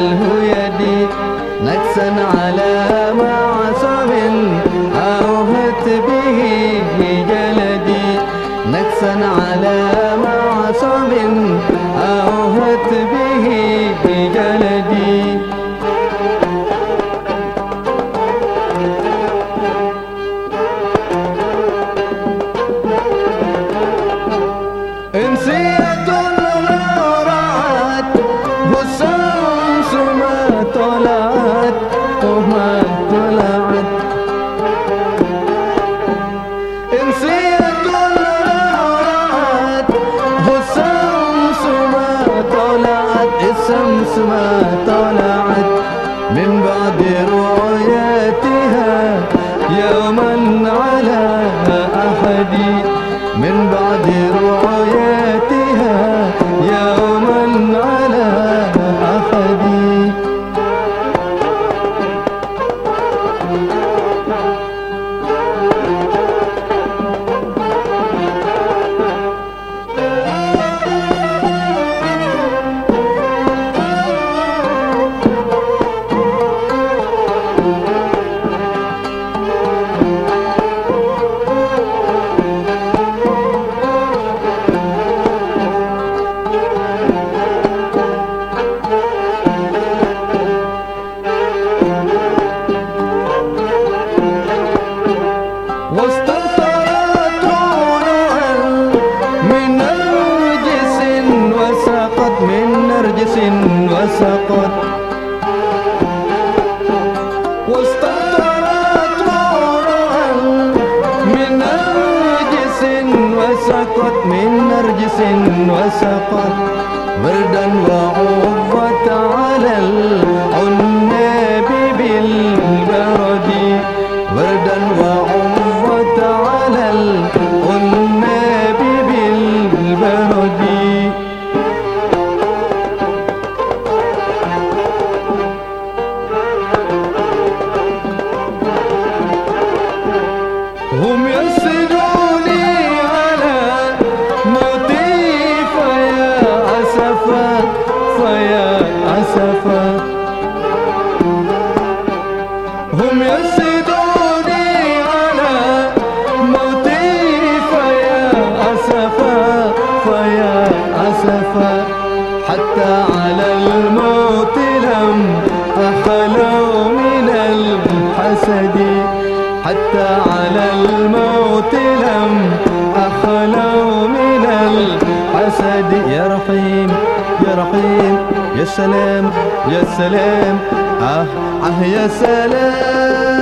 呜呀。الشمس ما طلعت من بعد رؤيتها. يوما على نرجس وسقط. روعا من نرجس وسقط من نرجس وسقط. وردا وعضت على العناب فيا أسفا حتى على الموت لم أخلوا من الحسد. حتى على الموت لم أخلوا من الحسد. يا رحيم يا رحيم يا سلام يا سلام. آه آه يا سلام.